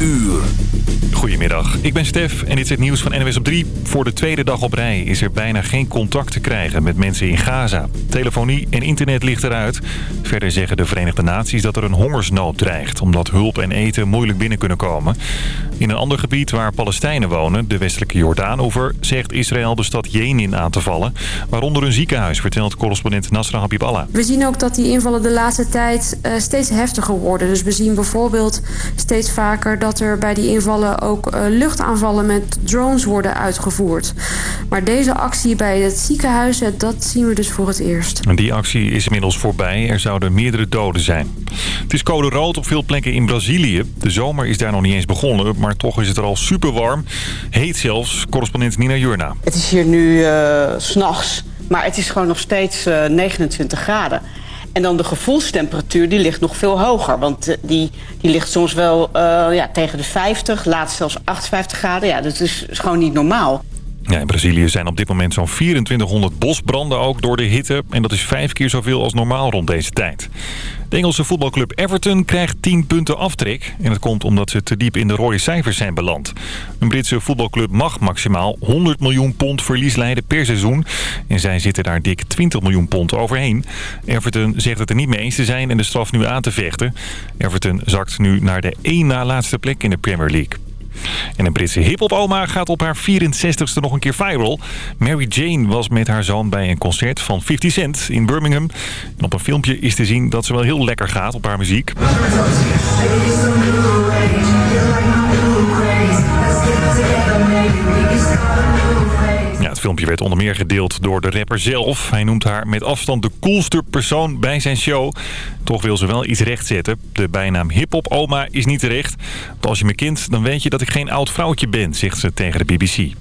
uur. Goedemiddag, ik ben Stef en dit is het nieuws van NWS op 3. Voor de tweede dag op rij is er bijna geen contact te krijgen met mensen in Gaza. Telefonie en internet ligt eruit. Verder zeggen de Verenigde Naties dat er een hongersnood dreigt... omdat hulp en eten moeilijk binnen kunnen komen. In een ander gebied waar Palestijnen wonen, de westelijke Jordaanover... zegt Israël de stad Jenin aan te vallen. Waaronder een ziekenhuis, vertelt correspondent Nasra Habiballah. We zien ook dat die invallen de laatste tijd uh, steeds heftiger worden. Dus we zien bijvoorbeeld steeds vaker dat er bij die invallen ook uh, luchtaanvallen met drones worden uitgevoerd. Maar deze actie bij het ziekenhuis, dat zien we dus voor het eerst. En die actie is inmiddels voorbij. Er zouden meerdere doden zijn. Het is code rood op veel plekken in Brazilië. De zomer is daar nog niet eens begonnen, maar toch is het er al super warm. Heet zelfs, correspondent Nina Jurna. Het is hier nu uh, s'nachts, maar het is gewoon nog steeds uh, 29 graden. En dan de gevoelstemperatuur, die ligt nog veel hoger. Want uh, die, die ligt soms wel uh, ja, tegen de 50, laatst zelfs 58 graden. Ja, dat is gewoon niet normaal. Ja, in Brazilië zijn op dit moment zo'n 2400 bosbranden ook door de hitte. En dat is vijf keer zoveel als normaal rond deze tijd. De Engelse voetbalclub Everton krijgt 10 punten aftrek. En dat komt omdat ze te diep in de rode cijfers zijn beland. Een Britse voetbalclub mag maximaal 100 miljoen pond verlies leiden per seizoen. En zij zitten daar dik 20 miljoen pond overheen. Everton zegt het er niet mee eens te zijn en de straf nu aan te vechten. Everton zakt nu naar de één na laatste plek in de Premier League. En een Britse hiphop-oma gaat op haar 64ste nog een keer viral. Mary Jane was met haar zoon bij een concert van 50 Cent in Birmingham. En op een filmpje is te zien dat ze wel heel lekker gaat op haar muziek. Filmpje werd onder meer gedeeld door de rapper zelf. Hij noemt haar met afstand de coolste persoon bij zijn show. Toch wil ze wel iets rechtzetten. De bijnaam hip-hop-oma is niet terecht. Want als je me kent, dan weet je dat ik geen oud vrouwtje ben, zegt ze tegen de BBC.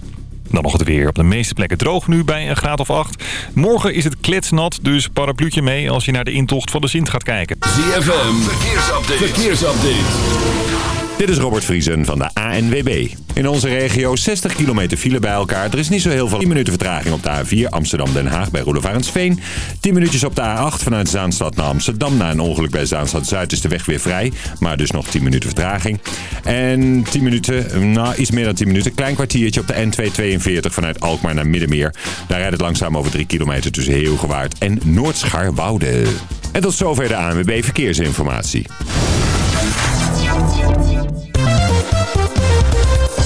Dan nog het weer. Op de meeste plekken droog nu bij een graad of 8. Morgen is het kletsnat, dus parapluutje mee als je naar de intocht van de Sint gaat kijken. ZFM, verkeersupdate. verkeersupdate. Dit is Robert Vriesen van de ANWB. In onze regio 60 kilometer file bij elkaar. Er is niet zo heel veel 10 minuten vertraging op de A4 Amsterdam-Den Haag bij Roelofarensveen. 10 minuutjes op de A8 vanuit Zaanstad naar Amsterdam. Na een ongeluk bij Zaanstad-Zuid is de weg weer vrij. Maar dus nog 10 minuten vertraging. En 10 minuten, nou iets meer dan 10 minuten. Klein kwartiertje op de N242 vanuit Alkmaar naar Middenmeer. Daar rijdt het langzaam over 3 kilometer tussen Heelgewaard en Noordscharwoude. En tot zover de ANWB Verkeersinformatie.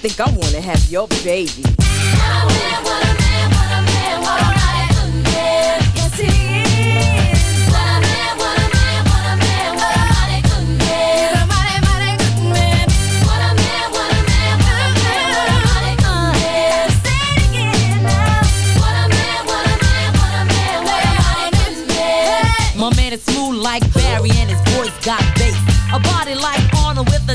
think I wanna have your baby. My man is smooth like Barry and his voice got bass. A body like Arnold with a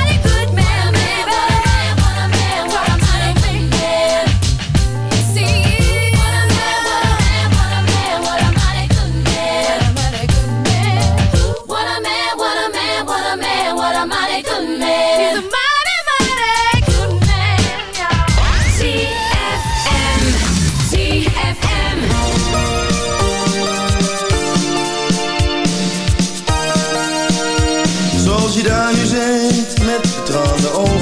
Vertrouwde ogen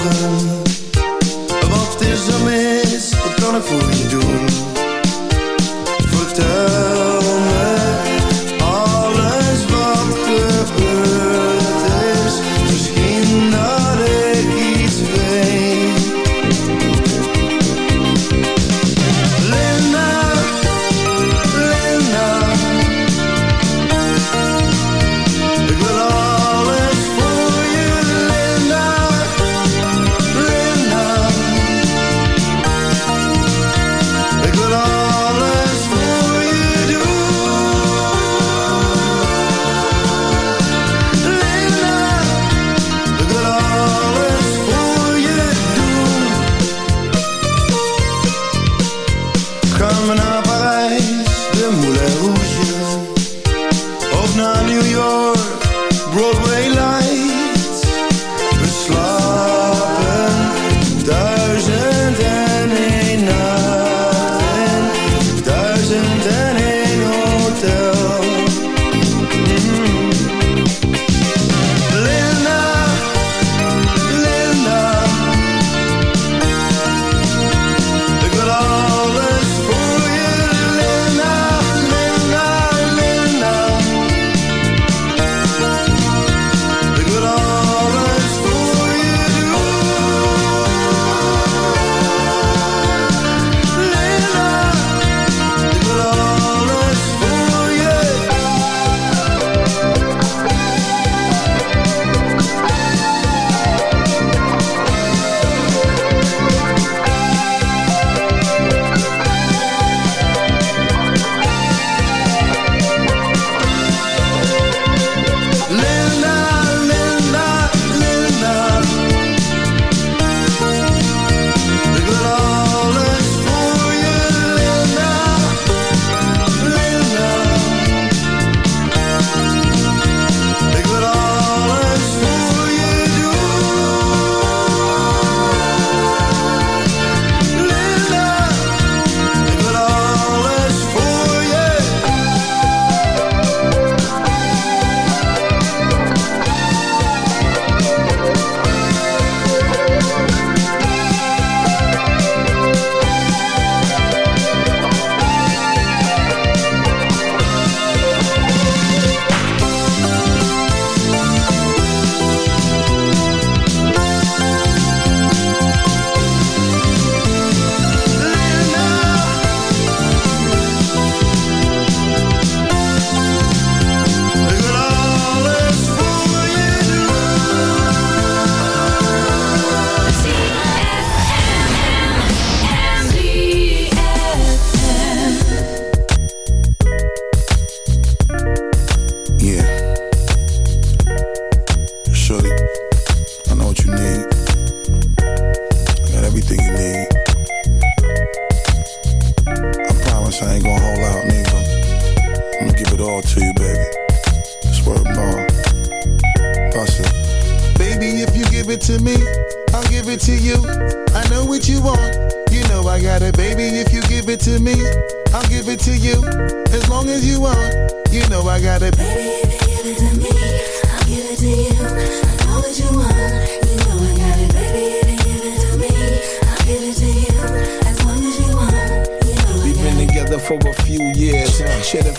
a few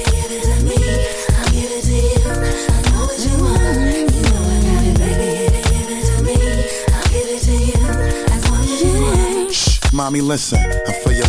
mommy, listen. I feel your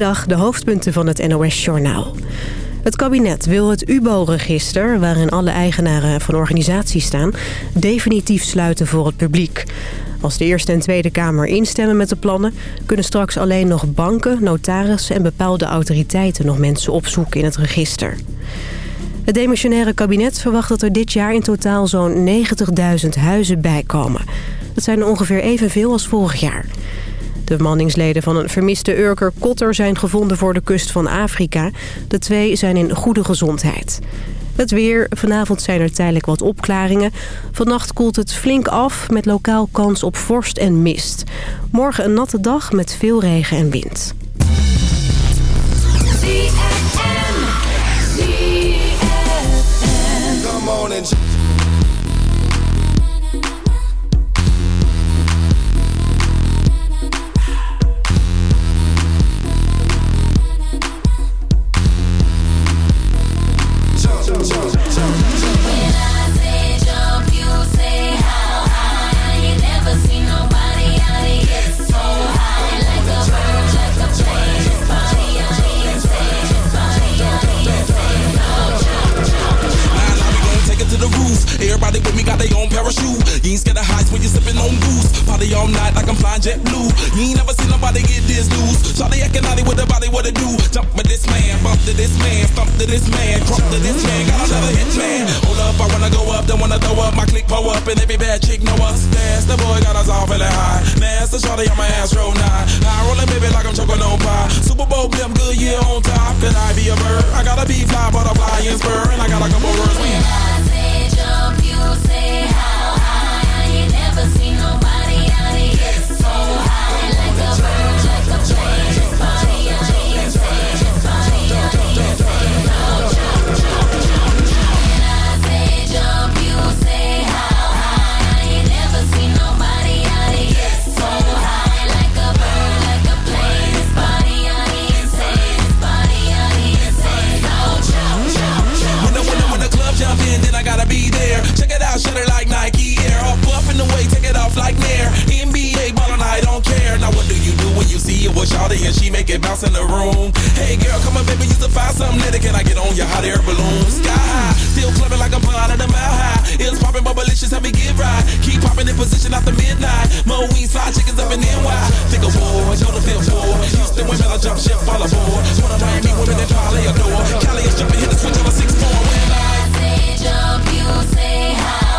De hoofdpunten van het NOS-journaal. Het kabinet wil het UBO-register, waarin alle eigenaren van organisaties staan... definitief sluiten voor het publiek. Als de Eerste en Tweede Kamer instemmen met de plannen... kunnen straks alleen nog banken, notarissen en bepaalde autoriteiten... nog mensen opzoeken in het register. Het demissionaire kabinet verwacht dat er dit jaar in totaal zo'n 90.000 huizen bijkomen. Dat zijn er ongeveer evenveel als vorig jaar. De bemanningsleden van een vermiste Urker Kotter zijn gevonden voor de kust van Afrika. De twee zijn in goede gezondheid. Het weer. Vanavond zijn er tijdelijk wat opklaringen. Vannacht koelt het flink af met lokaal kans op vorst en mist. Morgen een natte dag met veel regen en wind. Flying jet blue. You ain't never seen nobody get this loose. Shawty acting naughty with the body, what it do? Jump with this man, bump to this man, thump to this man, crump to this man. Got another hit man. Hold up, I wanna go up, then wanna throw up my click, pull up, and every bad chick know us. That's the boy got us all feeling high. Master Shawty on my ass roll nine. I rolling baby like I'm choking on pie. Super Bowl blimp, Goodyear on top. Could I be a bird? I gotta be fly, butterfly and spur, and I got a couple words. When shooter like Nike Air. Off up in the way, take it off like Nair. NBA ballin', I don't care. Now what do you do when you see it with Shawty and she make it bounce in the room? Hey girl, come on baby, you to find something that Can I get on your hot air balloon? Sky high, still clubbing like a blind at the mile high. It's popping, but malicious, help me get right. Keep popping in position after midnight. Moe side chickens up in NY. Think of war, y'all the fifth four, Houston women, I jump ship, fall aboard. One of Miami women that probably adore. Cali is jumping, hit the switch on a six four. When I say jump, you say high.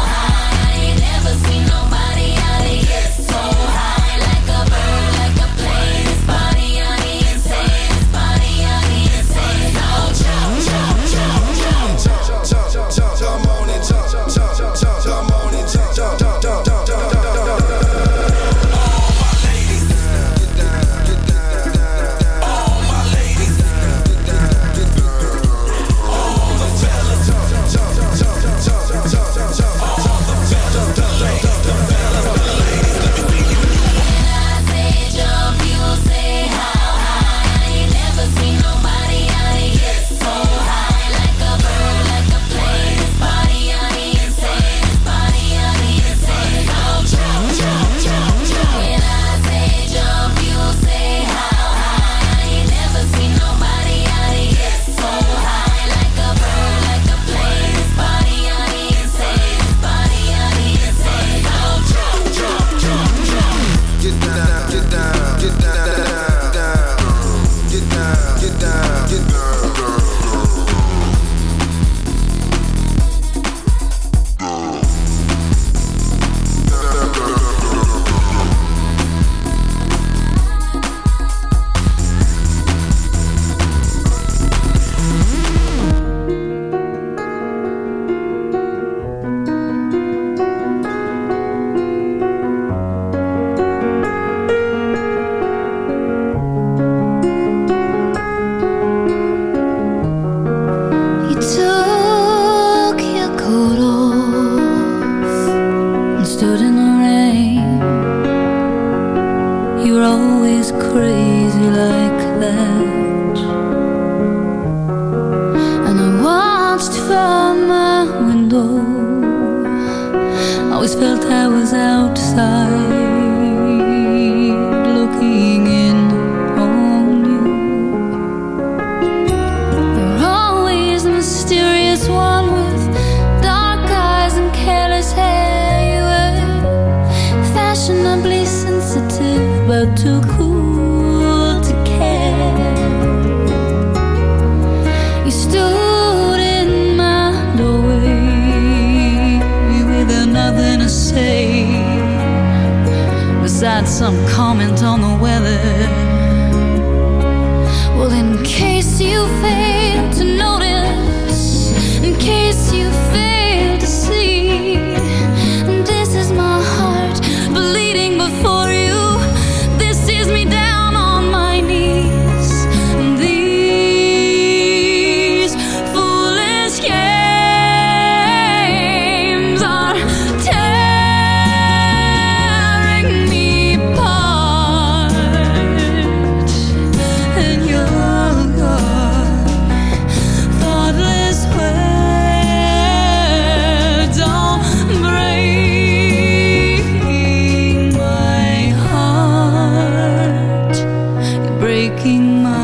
breaking my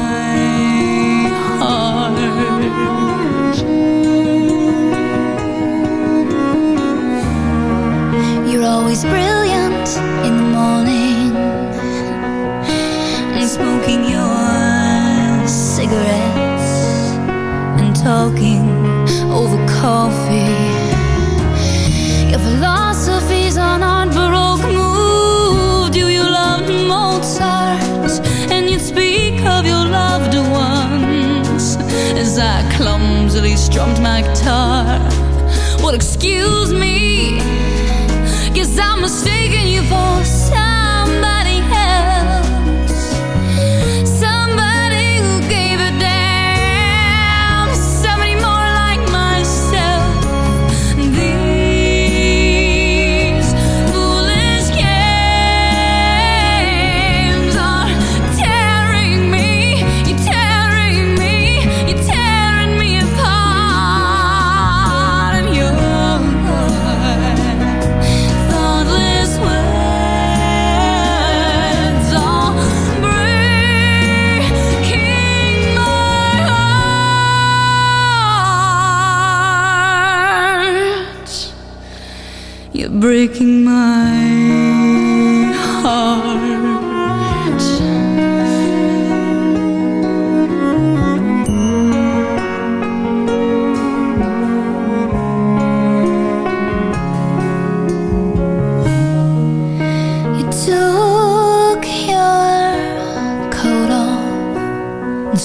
guitar. Will excuse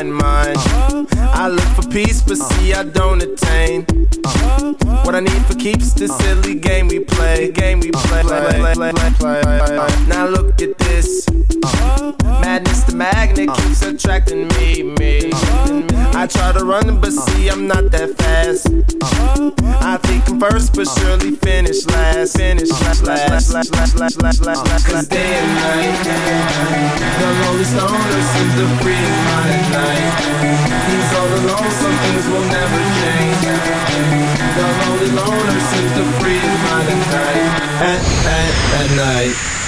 I look for peace, but see I don't attain. What I need for keeps this silly game we play, game we play. Now look at this. Uh, madness, the magnet keeps attracting me, me. I try to run, but uh. see I'm not that fast. Uh. I think I'm first, but surely finish last. Finish last, last, last, last, last, last, last. Cause day and night, the lonely stoner seems to free his mind at night. He's all alone, some things will never change. The lonely loner seems to free his mind at night. At, at, at stoner,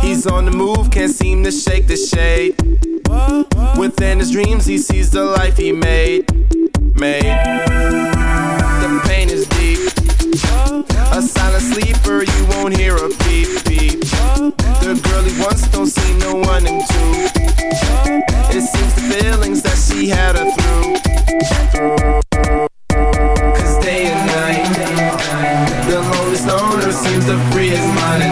He's on the move, can't seem to shake the shade. Within his dreams, he sees the life he made. Made. The pain is deep. A silent sleeper, you won't hear a beep beep. The girl he wants don't see no one in two. It seems the feelings that she had her through. Cause day and night, the lonely stoner seems to free his mind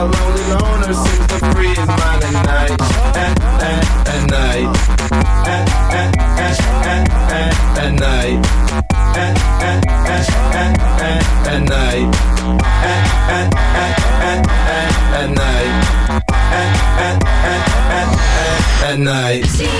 The lonely loner seems to free his mind at night. At, at, at night. At, at, at, at, at, at night. At, at, at, at, at, at night. At, at, at, at, at, at night. At, at, at, at, at, at night.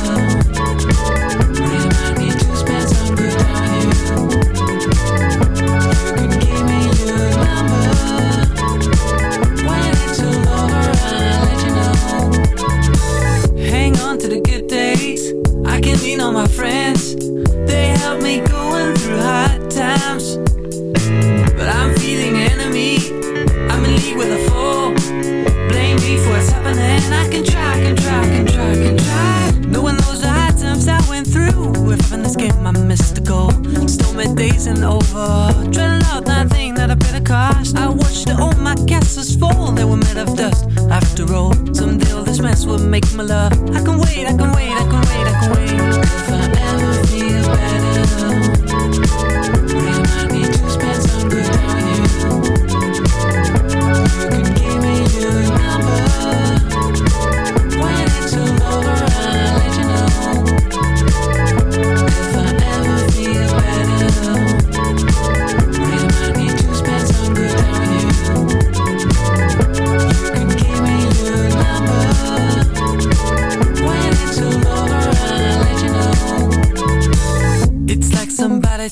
on my friends. They help me going through hard times. But I'm feeling enemy. I'm in league with a foe. Blame me for what's happening. I can try, can try, can try, can try. Knowing those hard times I went through. If in this game I missed the goal. Stormy days and over. Dreading out nothing that I a cost. I watched all my castles fall. They were made of dust. After all, someday all this mess will make my love. I can wait, I can wait, I can wait, I can wait.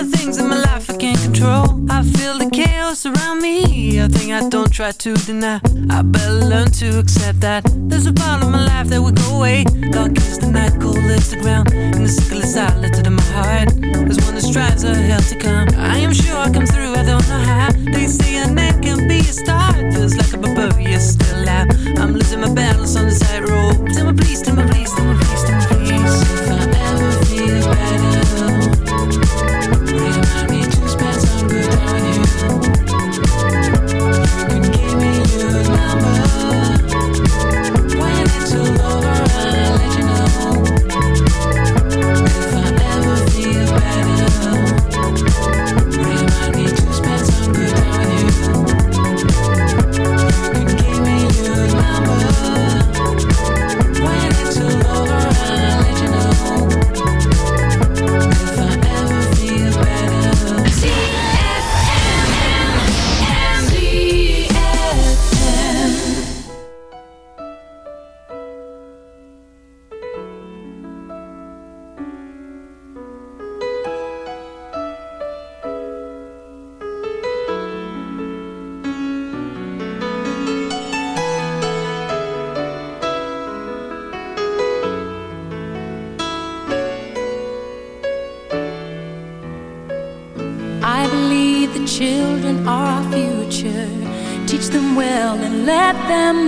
Are things in my life I can't control. I feel the chaos around me, a thing I don't try to deny. I better learn to accept that. There's a part of my life that will go away. Dark is the night, cold is the ground. And the sickle is silent in my heart. There's one that strives a hell to come. I am sure I come through, I don't know how. They say a man can be a star. Feels like a barbarian still alive. I'm losing my balance on the tightrope. Tell me please, tell me please, tell me